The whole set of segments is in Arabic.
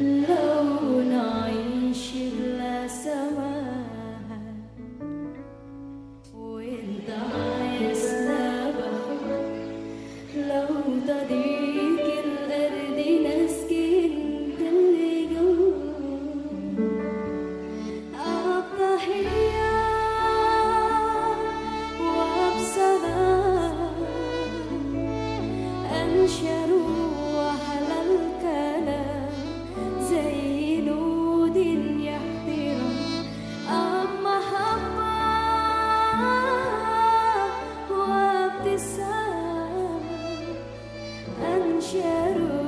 لو نعيش بلا سماها وانت عايز نبح لو Cheiro.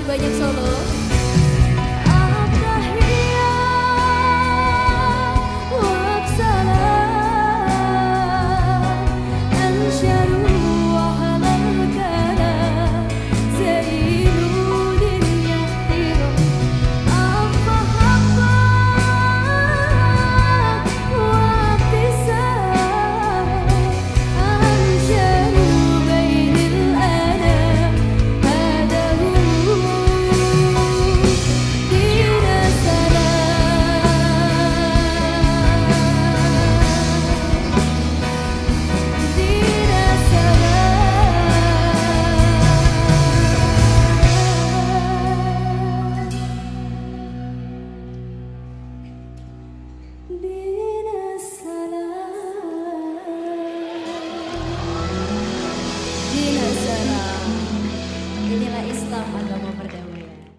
kasih banyak Solo. Dear